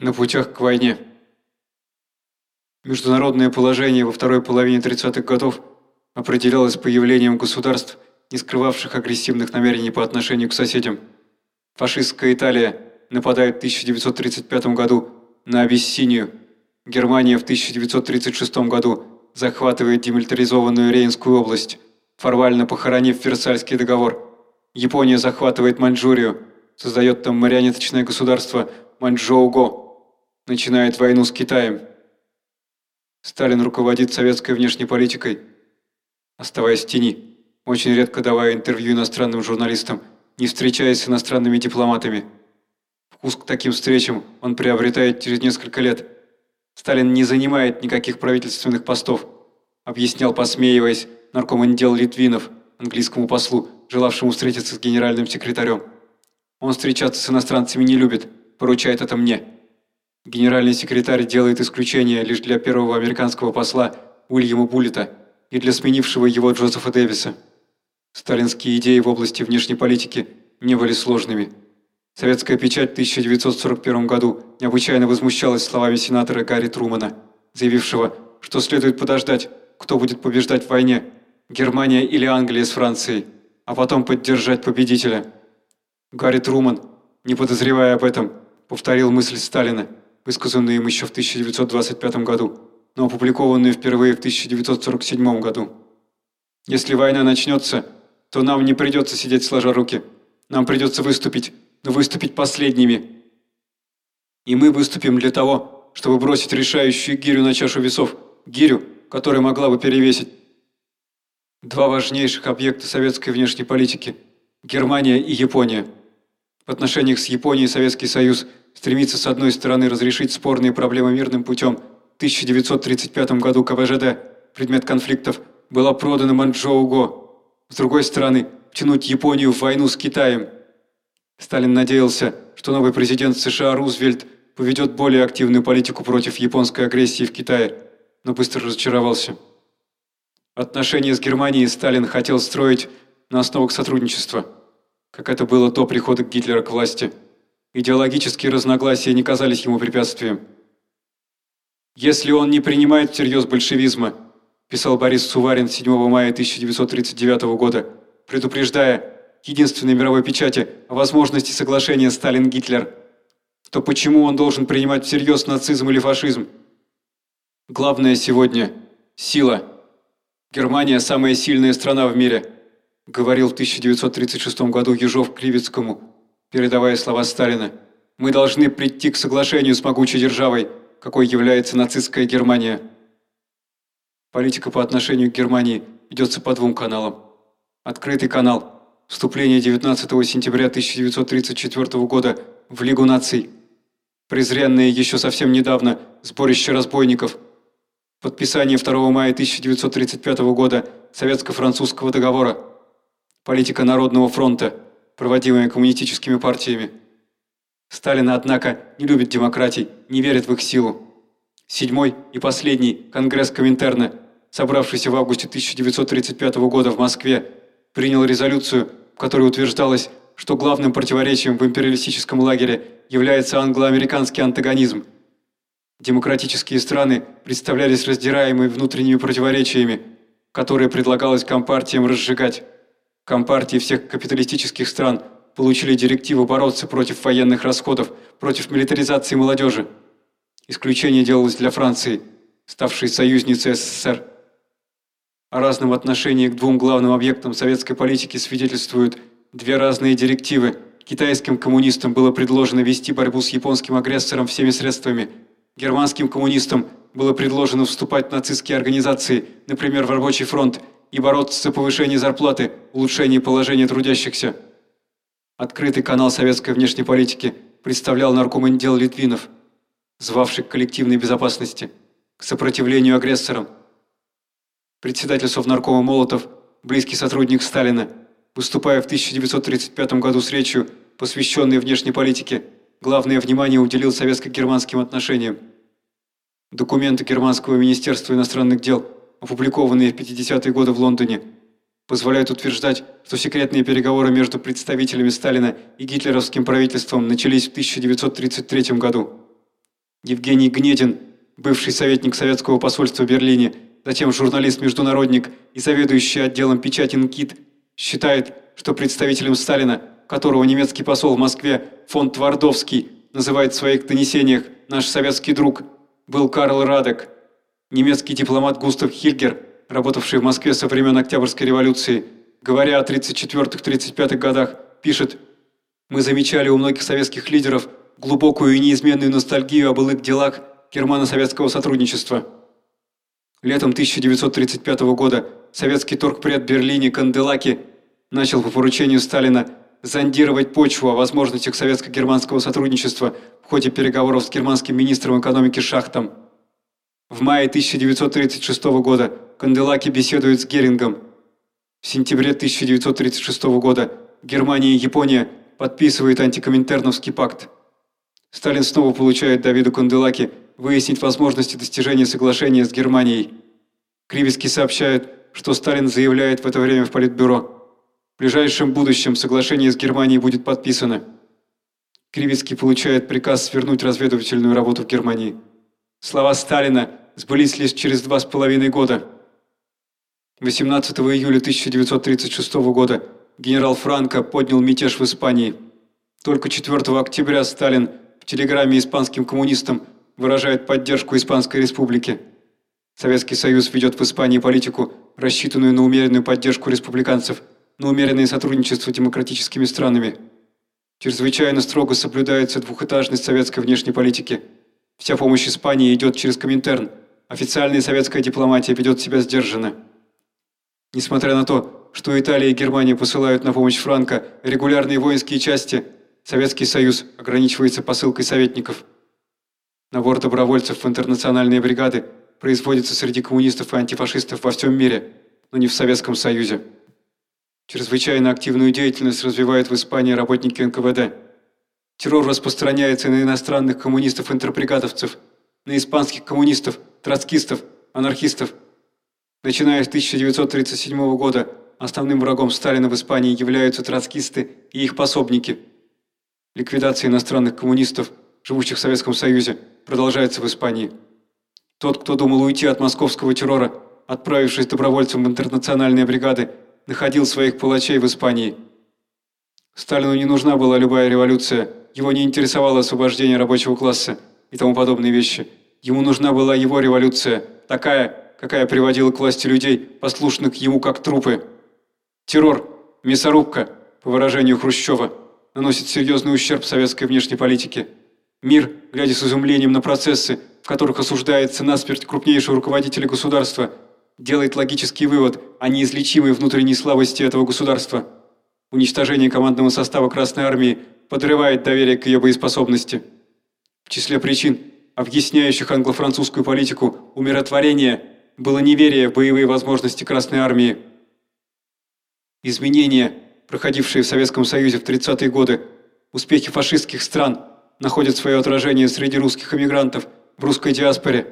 На путях к войне. Международное положение во второй половине 30-х годов определялось появлением государств, не скрывавших агрессивных намерений по отношению к соседям. Фашистская Италия нападает в 1935 году на Абиссинию. Германия в 1936 году захватывает демилитаризованную Рейнскую область, формально похоронив Версальский договор. Япония захватывает Маньчжурию, создает там марионеточное государство Маньчжоуго, начинает войну с Китаем. Сталин руководит советской внешней политикой, оставаясь в тени, очень редко давая интервью иностранным журналистам, не встречаясь с иностранными дипломатами. Вкус к таким встречам он приобретает через несколько лет. Сталин не занимает никаких правительственных постов, объяснял, посмеиваясь, наркомандел Литвинов, английскому послу, желавшему встретиться с генеральным секретарем. Он встречаться с иностранцами не любит, поручает это мне. Генеральный секретарь делает исключение лишь для первого американского посла Уильяма Буллета и для сменившего его Джозефа Дэвиса. Сталинские идеи в области внешней политики не были сложными. Советская печать в 1941 году необычайно возмущалась словами сенатора Гарри Трумана, заявившего, что следует подождать, кто будет побеждать в войне, Германия или Англия с Францией, а потом поддержать победителя. Гарри Труман, не подозревая об этом, повторил мысль Сталина – высказанную им еще в 1925 году, но опубликованную впервые в 1947 году. «Если война начнется, то нам не придется сидеть сложа руки. Нам придется выступить, но выступить последними. И мы выступим для того, чтобы бросить решающую гирю на чашу весов, гирю, которая могла бы перевесить два важнейших объекта советской внешней политики – Германия и Япония. В отношениях с Японией Советский Союз – стремится с одной стороны разрешить спорные проблемы мирным путем. В 1935 году КВЖД, предмет конфликтов, была продана Манчжоу-Го. С другой стороны, втянуть Японию в войну с Китаем. Сталин надеялся, что новый президент США Рузвельт поведет более активную политику против японской агрессии в Китае, но быстро разочаровался. Отношения с Германией Сталин хотел строить на основах сотрудничества, как это было до прихода Гитлера к власти – Идеологические разногласия не казались ему препятствием. «Если он не принимает всерьез большевизма», писал Борис Суварин 7 мая 1939 года, предупреждая единственной мировой печати о возможности соглашения Сталин-Гитлер, то почему он должен принимать всерьез нацизм или фашизм? Главное сегодня – сила. Германия – самая сильная страна в мире, говорил в 1936 году Ежов Кривицкому – передавая слова Сталина. «Мы должны прийти к соглашению с могучей державой, какой является нацистская Германия». Политика по отношению к Германии ведется по двум каналам. Открытый канал. Вступление 19 сентября 1934 года в Лигу наций. Презренное еще совсем недавно сборище разбойников. Подписание 2 мая 1935 года Советско-французского договора. Политика Народного фронта проводимые коммунистическими партиями. Сталин, однако, не любит демократий, не верит в их силу. Седьмой и последний Конгресс Коминтерна, собравшийся в августе 1935 года в Москве, принял резолюцию, в которой утверждалось, что главным противоречием в империалистическом лагере является англо-американский антагонизм. Демократические страны представлялись раздираемыми внутренними противоречиями, которые предлагалось компартиям разжигать. Компартии всех капиталистических стран получили директиву бороться против военных расходов, против милитаризации молодежи. Исключение делалось для Франции, ставшей союзницей СССР. О разном отношении к двум главным объектам советской политики свидетельствуют две разные директивы. Китайским коммунистам было предложено вести борьбу с японским агрессором всеми средствами. Германским коммунистам было предложено вступать в нацистские организации, например, в Рабочий фронт, и бороться за повышение зарплаты, улучшение положения трудящихся. Открытый канал советской внешней политики представлял наркомандел Литвинов, звавший к коллективной безопасности, к сопротивлению агрессорам. Председатель Совнаркома Молотов, близкий сотрудник Сталина, выступая в 1935 году с речью, посвященной внешней политике, главное внимание уделил советско-германским отношениям. Документы Германского министерства иностранных дел – опубликованные в 50-е годы в Лондоне, позволяют утверждать, что секретные переговоры между представителями Сталина и гитлеровским правительством начались в 1933 году. Евгений Гнедин, бывший советник советского посольства в Берлине, затем журналист-международник и заведующий отделом печати НКИД, считает, что представителем Сталина, которого немецкий посол в Москве фон Твардовский называет в своих донесениях «наш советский друг», был Карл Радек, немецкий дипломат Густав Хильгер, работавший в Москве со времен Октябрьской революции, говоря о 34-35 годах, пишет «Мы замечали у многих советских лидеров глубокую и неизменную ностальгию о былых делах германо-советского сотрудничества». Летом 1935 года советский торгпред Берлине Канделаки начал по поручению Сталина зондировать почву о возможностях советско-германского сотрудничества в ходе переговоров с германским министром экономики Шахтом. В мае 1936 года Канделаки беседует с Герингом. В сентябре 1936 года Германия и Япония подписывают антикоминтерновский пакт. Сталин снова получает Давиду Канделаки выяснить возможности достижения соглашения с Германией. Кривицкий сообщает, что Сталин заявляет в это время в Политбюро. В ближайшем будущем соглашение с Германией будет подписано. Кривицкий получает приказ свернуть разведывательную работу в Германии. Слова Сталина сбылись лишь через два с половиной года. 18 июля 1936 года генерал Франко поднял мятеж в Испании. Только 4 октября Сталин в телеграмме испанским коммунистам выражает поддержку Испанской Республики. Советский Союз ведет в Испании политику, рассчитанную на умеренную поддержку республиканцев, на умеренное сотрудничество с демократическими странами. Чрезвычайно строго соблюдается двухэтажность советской внешней политики. Вся помощь Испании идет через Коминтерн. Официальная советская дипломатия ведет себя сдержанно. Несмотря на то, что Италия и Германия посылают на помощь Франко регулярные воинские части, Советский Союз ограничивается посылкой советников. Набор добровольцев в интернациональные бригады производится среди коммунистов и антифашистов во всем мире, но не в Советском Союзе. Чрезвычайно активную деятельность развивают в Испании работники НКВД. Террор распространяется на иностранных коммунистов-интербригадовцев, на испанских коммунистов, троцкистов, анархистов – Начиная с 1937 года основным врагом Сталина в Испании являются троцкисты и их пособники. Ликвидация иностранных коммунистов, живущих в Советском Союзе, продолжается в Испании. Тот, кто думал уйти от московского террора, отправившись добровольцем в интернациональные бригады, находил своих палачей в Испании. Сталину не нужна была любая революция, его не интересовало освобождение рабочего класса и тому подобные вещи. Ему нужна была его революция, такая, какая приводила к власти людей, послушных ему как трупы. Террор, мясорубка, по выражению Хрущева, наносит серьезный ущерб советской внешней политике. Мир, глядя с изумлением на процессы, в которых осуждается насмерть крупнейшего руководителя государства, делает логический вывод о неизлечимой внутренней слабости этого государства. Уничтожение командного состава Красной Армии подрывает доверие к ее боеспособности. В числе причин, объясняющих англо-французскую политику умиротворения – было неверие в боевые возможности Красной Армии. Изменения, проходившие в Советском Союзе в 30-е годы, успехи фашистских стран находят свое отражение среди русских эмигрантов в русской диаспоре.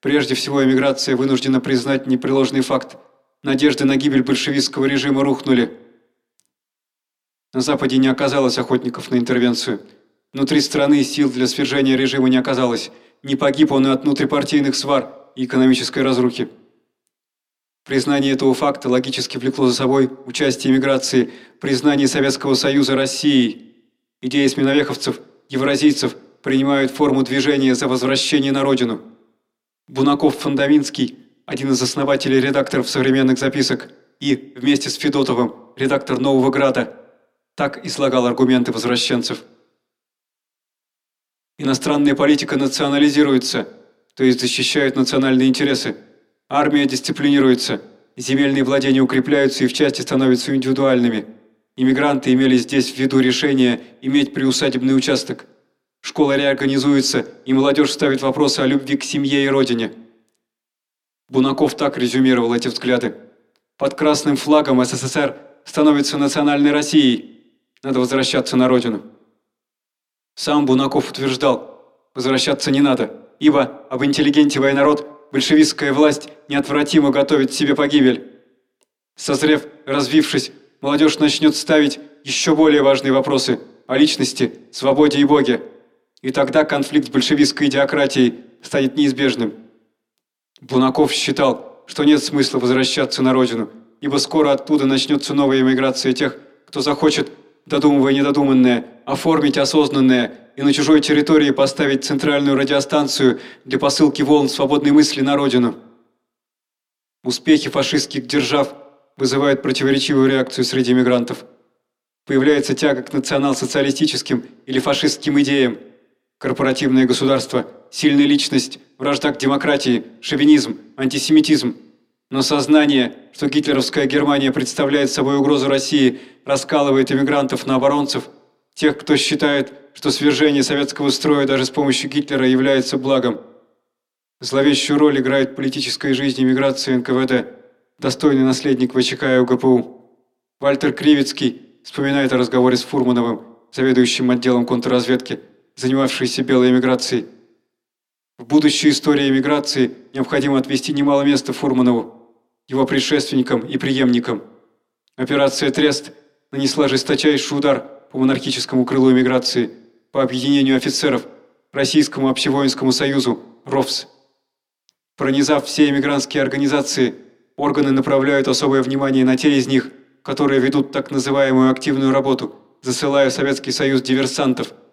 Прежде всего, эмиграция вынуждена признать непреложный факт. Надежды на гибель большевистского режима рухнули. На Западе не оказалось охотников на интервенцию. Внутри страны сил для свержения режима не оказалось. Не погиб он и от внутрипартийных свар – и экономической разрухи. Признание этого факта логически влекло за собой участие эмиграции, признание Советского Союза Россией. Идеи сменовеховцев, евразийцев принимают форму движения за возвращение на родину. Бунаков-Фондаминский, один из основателей редакторов современных записок, и, вместе с Федотовым, редактор «Нового Града», так излагал аргументы возвращенцев. Иностранная политика национализируется – то есть защищают национальные интересы. Армия дисциплинируется, земельные владения укрепляются и в части становятся индивидуальными. Иммигранты имели здесь в виду решение иметь приусадебный участок. Школа реорганизуется, и молодежь ставит вопросы о любви к семье и родине. Бунаков так резюмировал эти взгляды. Под красным флагом СССР становится национальной Россией. Надо возвращаться на родину. Сам Бунаков утверждал, возвращаться не надо ибо, об интеллигентивая народ, большевистская власть неотвратимо готовит себе погибель. Созрев, развившись, молодежь начнет ставить еще более важные вопросы о личности, свободе и Боге. и тогда конфликт с большевистской идиократией станет неизбежным. Бунаков считал, что нет смысла возвращаться на родину, ибо скоро оттуда начнется новая эмиграция тех, кто захочет, додумывая недодуманное, оформить осознанное и на чужой территории поставить центральную радиостанцию для посылки волн свободной мысли на родину. Успехи фашистских держав вызывают противоречивую реакцию среди мигрантов. Появляется тяга к национал-социалистическим или фашистским идеям, корпоративное государство, сильная личность, вражда к демократии, шовинизм, антисемитизм. Но сознание, что гитлеровская Германия представляет собой угрозу России, раскалывает иммигрантов на оборонцев, тех, кто считает, что свержение советского строя даже с помощью Гитлера является благом. Зловещую роль играет в политической жизни НКВД, достойный наследник ВЧК и УГПУ. Вальтер Кривицкий вспоминает о разговоре с Фурмановым, заведующим отделом контрразведки, занимавшийся белой эмиграцией. В будущей истории эмиграции необходимо отвести немало места Фурманову, его предшественникам и преемникам. Операция «Трест» нанесла жесточайший удар по монархическому крылу эмиграции, по объединению офицеров, Российскому общевоинскому союзу, РОВС. Пронизав все эмигрантские организации, органы направляют особое внимание на те из них, которые ведут так называемую активную работу, засылая в Советский Союз диверсантов –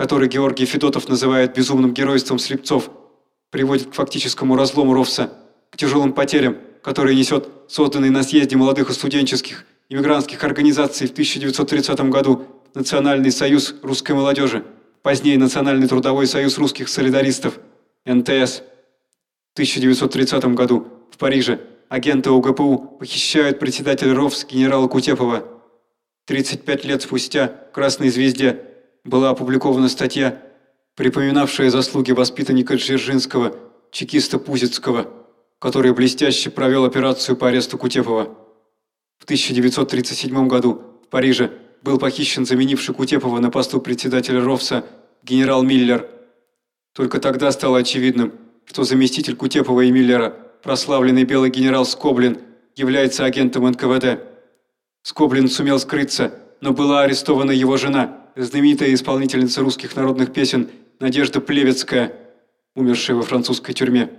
который Георгий Федотов называет безумным геройством слепцов, приводит к фактическому разлому Ровса, к тяжелым потерям, которые несет созданный на съезде молодых и студенческих иммигрантских организаций в 1930 году Национальный союз русской молодежи, позднее Национальный трудовой союз русских солидаристов, НТС. В 1930 году в Париже агенты ОГПУ похищают председателя РОВС генерала Кутепова. 35 лет спустя в «Красной звезде» была опубликована статья, припоминавшая заслуги воспитанника Дзержинского, чекиста Пузицкого, который блестяще провел операцию по аресту Кутепова. В 1937 году в Париже был похищен заменивший Кутепова на посту председателя РОВСа генерал Миллер. Только тогда стало очевидным, что заместитель Кутепова и Миллера, прославленный белый генерал Скоблин, является агентом НКВД. Скоблин сумел скрыться, но была арестована его жена – знаменитая исполнительница русских народных песен Надежда Плевецкая, умершая во французской тюрьме.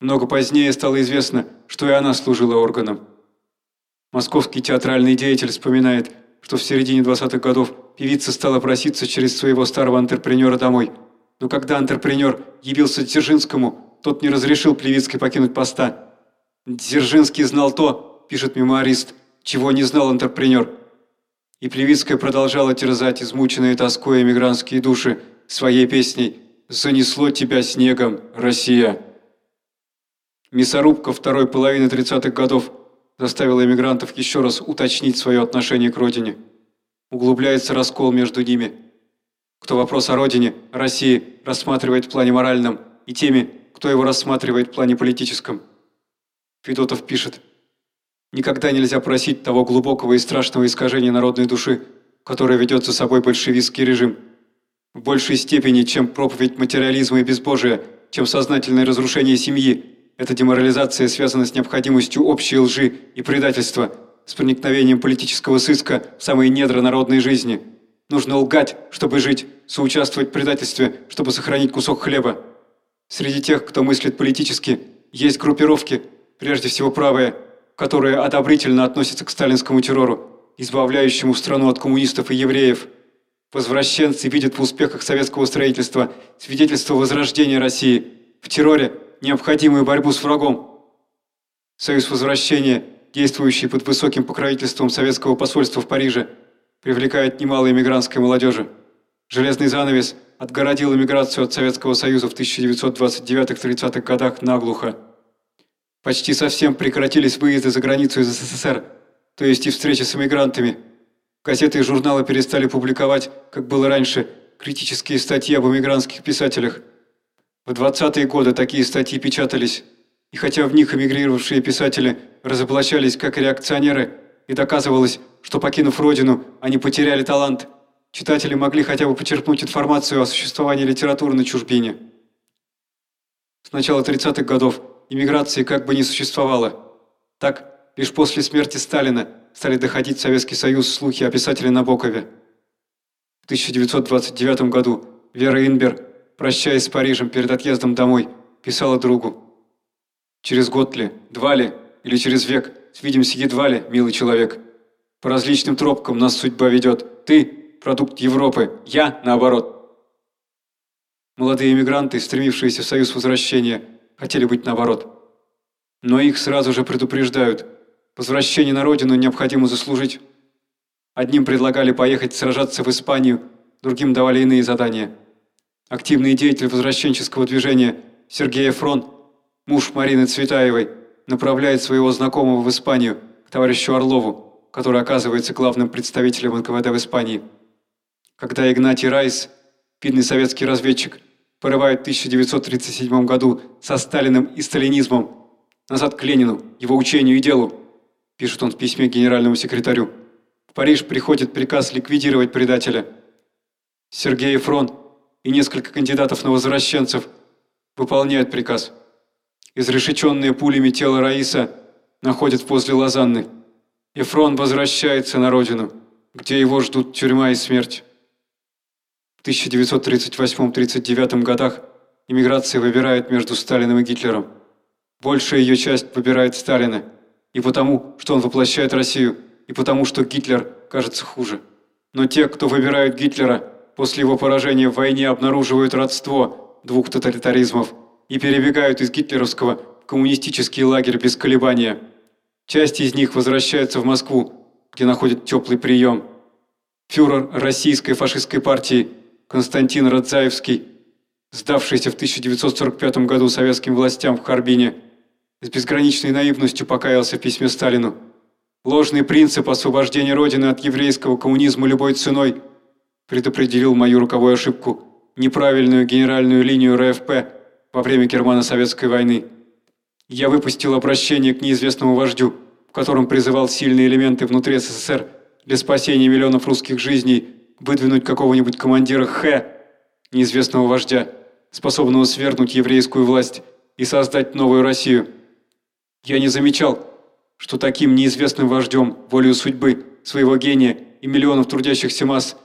Много позднее стало известно, что и она служила органом. Московский театральный деятель вспоминает, что в середине 20-х годов певица стала проситься через своего старого антрепренера домой. Но когда антрепренер явился Дзержинскому, тот не разрешил Плевицкой покинуть поста. «Дзержинский знал то», – пишет мемуарист, – «чего не знал антрепренер». И Плевицкая продолжала терзать измученные тоской эмигрантские души своей песней «Занесло тебя снегом, Россия». Мясорубка второй половины 30-х годов заставила эмигрантов еще раз уточнить свое отношение к родине. Углубляется раскол между ними. Кто вопрос о родине, России рассматривает в плане моральном, и теми, кто его рассматривает в плане политическом. Федотов пишет – Никогда нельзя просить того глубокого и страшного искажения народной души, которое ведет за собой большевистский режим. В большей степени, чем проповедь материализма и безбожия, чем сознательное разрушение семьи, эта деморализация связана с необходимостью общей лжи и предательства, с проникновением политического сыска в самые недра народной жизни. Нужно лгать, чтобы жить, соучаствовать в предательстве, чтобы сохранить кусок хлеба. Среди тех, кто мыслит политически, есть группировки, прежде всего правые, которые одобрительно относятся к сталинскому террору, избавляющему страну от коммунистов и евреев. Возвращенцы видят в успехах советского строительства свидетельство возрождения России, в терроре необходимую борьбу с врагом. Союз возвращения, действующий под высоким покровительством советского посольства в Париже, привлекает немало иммигрантской молодежи. Железный занавес отгородил иммиграцию от Советского Союза в 1929-30-х годах наглухо. Почти совсем прекратились выезды за границу из СССР, то есть и встречи с эмигрантами. Газеты и журналы перестали публиковать, как было раньше, критические статьи об эмигрантских писателях. В 20-е годы такие статьи печатались, и хотя в них эмигрировавшие писатели разоблачались как реакционеры, и доказывалось, что покинув родину, они потеряли талант, читатели могли хотя бы почерпнуть информацию о существовании литературы на чужбине. С начала 30-х годов иммиграции как бы не существовало. Так, лишь после смерти Сталина стали доходить в Советский Союз слухи о писателе Набокове. В 1929 году Вера Инбер, прощаясь с Парижем перед отъездом домой, писала другу. «Через год ли, два ли, или через век свидимся едва ли, милый человек. По различным тропкам нас судьба ведет. Ты – продукт Европы, я – наоборот». Молодые эмигранты, стремившиеся в союз возвращения, хотели быть наоборот. Но их сразу же предупреждают. Возвращение на родину необходимо заслужить. Одним предлагали поехать сражаться в Испанию, другим давали иные задания. Активный деятель возвращенческого движения Сергей Фрон, муж Марины Цветаевой, направляет своего знакомого в Испанию, к товарищу Орлову, который оказывается главным представителем НКВД в Испании. Когда Игнатий Райс, видный советский разведчик, порывает в 1937 году со Сталиным и сталинизмом, назад к Ленину, его учению и делу, пишет он в письме генеральному секретарю. Париж приходит приказ ликвидировать предателя. Сергей Фрон и несколько кандидатов на возвращенцев выполняют приказ. Изрешеченные пулями тело Раиса находят возле Лозанны. Эфрон возвращается на родину, где его ждут тюрьма и смерть. В 1938-39 годах иммиграция выбирает между Сталиным и Гитлером. Большая ее часть выбирает Сталина, и потому, что он воплощает Россию – и потому, что Гитлер кажется хуже. Но те, кто выбирают Гитлера, после его поражения в войне обнаруживают родство двух тоталитаризмов и перебегают из гитлеровского в коммунистический лагерь без колебания. Часть из них возвращается в Москву, где находят теплый прием. Фюрер российской фашистской партии Константин Радзаевский, сдавшийся в 1945 году советским властям в Харбине, с безграничной наивностью покаялся в письме Сталину – Ложный принцип освобождения Родины от еврейского коммунизма любой ценой предопределил мою роковую ошибку, неправильную генеральную линию РФП во время Германо-Советской войны. Я выпустил обращение к неизвестному вождю, в котором призывал сильные элементы внутри СССР для спасения миллионов русских жизней выдвинуть какого-нибудь командира Х, неизвестного вождя, способного свергнуть еврейскую власть и создать новую Россию. Я не замечал, что таким неизвестным вождем, волею судьбы, своего гения и миллионов трудящихся масс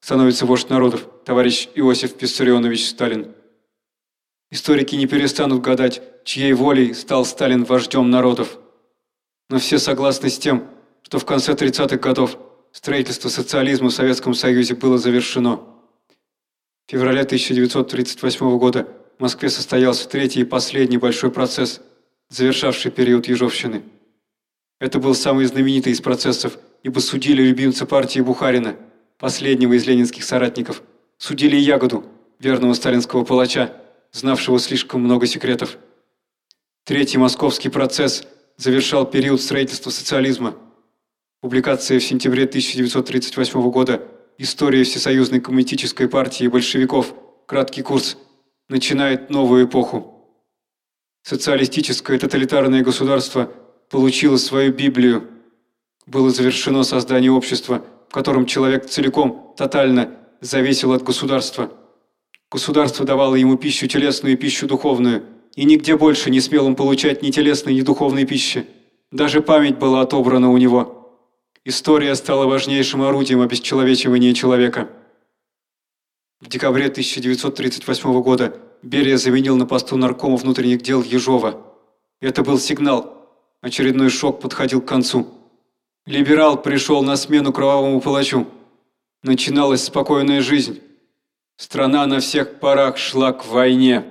становится вождь народов, товарищ Иосиф Виссарионович Сталин. Историки не перестанут гадать, чьей волей стал Сталин вождем народов. Но все согласны с тем, что в конце 30-х годов строительство социализма в Советском Союзе было завершено. В феврале 1938 года в Москве состоялся третий и последний большой процесс, завершавший период Ежовщины. Это был самый знаменитый из процессов, ибо судили любимца партии Бухарина, последнего из ленинских соратников. Судили Ягоду, верного сталинского палача, знавшего слишком много секретов. Третий московский процесс завершал период строительства социализма. Публикация в сентябре 1938 года «История Всесоюзной коммунистической партии большевиков. Краткий курс» начинает новую эпоху. Социалистическое тоталитарное государство – получила свою Библию. Было завершено создание общества, в котором человек целиком, тотально зависел от государства. Государство давало ему пищу телесную и пищу духовную, и нигде больше не смел он получать ни телесной, ни духовной пищи. Даже память была отобрана у него. История стала важнейшим орудием обесчеловечивания человека. В декабре 1938 года Берия заменил на посту наркома внутренних дел Ежова. Это был сигнал – Очередной шок подходил к концу. Либерал пришел на смену кровавому палачу. Начиналась спокойная жизнь. Страна на всех парах шла к войне.